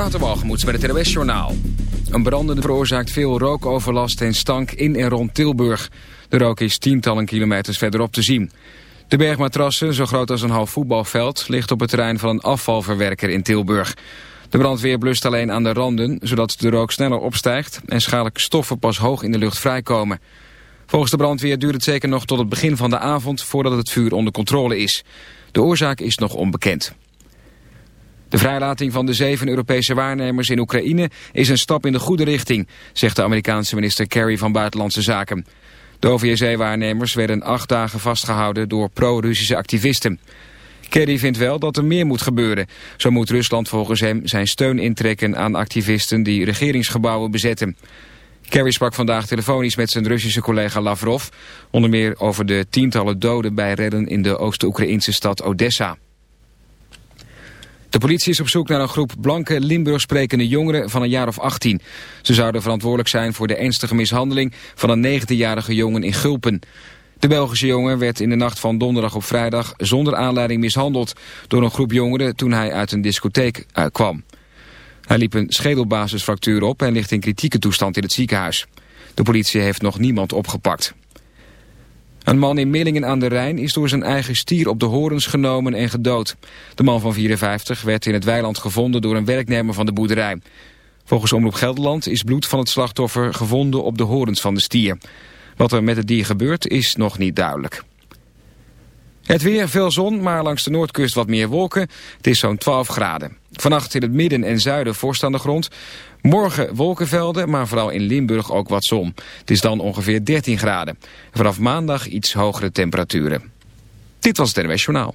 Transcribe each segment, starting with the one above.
Waterwalgemoeds bij het NOS Journaal. Een brandende veroorzaakt veel rookoverlast en stank in en rond Tilburg. De rook is tientallen kilometers verderop te zien. De bergmatrassen, zo groot als een half voetbalveld, ligt op het terrein van een afvalverwerker in Tilburg. De brandweer blust alleen aan de randen, zodat de rook sneller opstijgt en schadelijke stoffen pas hoog in de lucht vrijkomen. Volgens de brandweer duurt het zeker nog tot het begin van de avond voordat het vuur onder controle is. De oorzaak is nog onbekend. De vrijlating van de zeven Europese waarnemers in Oekraïne is een stap in de goede richting, zegt de Amerikaanse minister Kerry van Buitenlandse Zaken. De OVSE-waarnemers werden acht dagen vastgehouden door pro-Russische activisten. Kerry vindt wel dat er meer moet gebeuren. Zo moet Rusland volgens hem zijn steun intrekken aan activisten die regeringsgebouwen bezetten. Kerry sprak vandaag telefonisch met zijn Russische collega Lavrov... onder meer over de tientallen doden bij redden in de Oost-Oekraïnse stad Odessa. De politie is op zoek naar een groep blanke Limburg sprekende jongeren van een jaar of 18. Ze zouden verantwoordelijk zijn voor de ernstige mishandeling van een 19-jarige jongen in Gulpen. De Belgische jongen werd in de nacht van donderdag op vrijdag zonder aanleiding mishandeld door een groep jongeren toen hij uit een discotheek uh, kwam. Hij liep een schedelbasisfractuur op en ligt in kritieke toestand in het ziekenhuis. De politie heeft nog niemand opgepakt. Een man in Millingen aan de Rijn is door zijn eigen stier op de horens genomen en gedood. De man van 54 werd in het weiland gevonden door een werknemer van de boerderij. Volgens Omroep Gelderland is bloed van het slachtoffer gevonden op de horens van de stier. Wat er met het dier gebeurt is nog niet duidelijk. Het weer, veel zon, maar langs de noordkust wat meer wolken. Het is zo'n 12 graden. Vannacht in het midden en zuiden vorst aan de grond. Morgen wolkenvelden, maar vooral in Limburg ook wat zon. Het is dan ongeveer 13 graden. Vanaf maandag iets hogere temperaturen. Dit was het NWS Journaal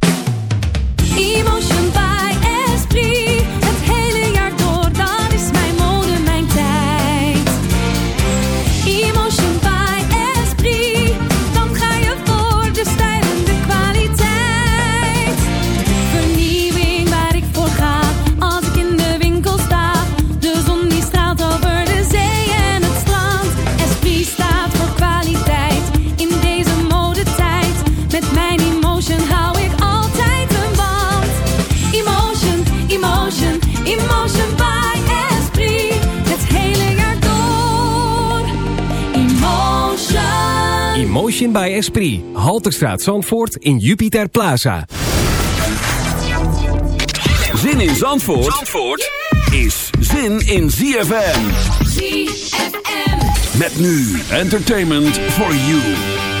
Esprit. Halterstraat Zandvoort in Jupiter Plaza. Zin in Zandvoort, Zandvoort is zin in ZFM. ZFM. Met nu entertainment for you.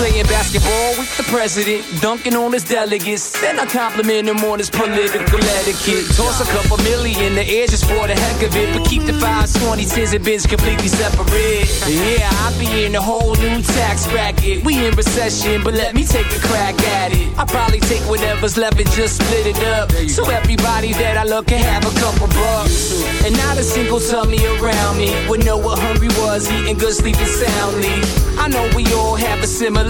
playing basketball with the president, dunking on his delegates. Then I compliment him on his political etiquette. Toss a couple million the air just for the heck of it. But keep the fives, 20s, and bins completely separate. Yeah, I'll be in a whole new tax bracket. We in recession, but let me take a crack at it. I'll probably take whatever's left and just split it up. So everybody that I love can have a couple bucks. And not a single tummy around me would know what hungry was, eating good, sleeping soundly. I know we all have a similar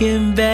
looking back.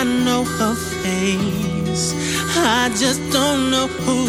I know her face. I just don't know who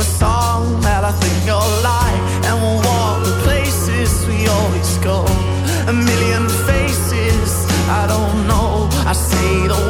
a song that I think you'll like And we'll walk the places we always go. A million faces, I don't know. I say the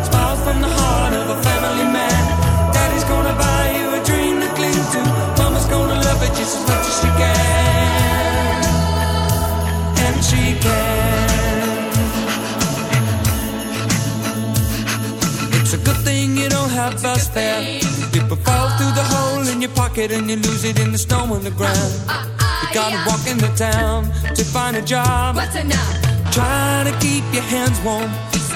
And she can. It's a good thing you don't have a spare. People fall through the hole in your pocket and you lose it in the snow on the ground uh, uh, uh, you gotta walk into town to find a job. What's enough? Try to keep your hands warm.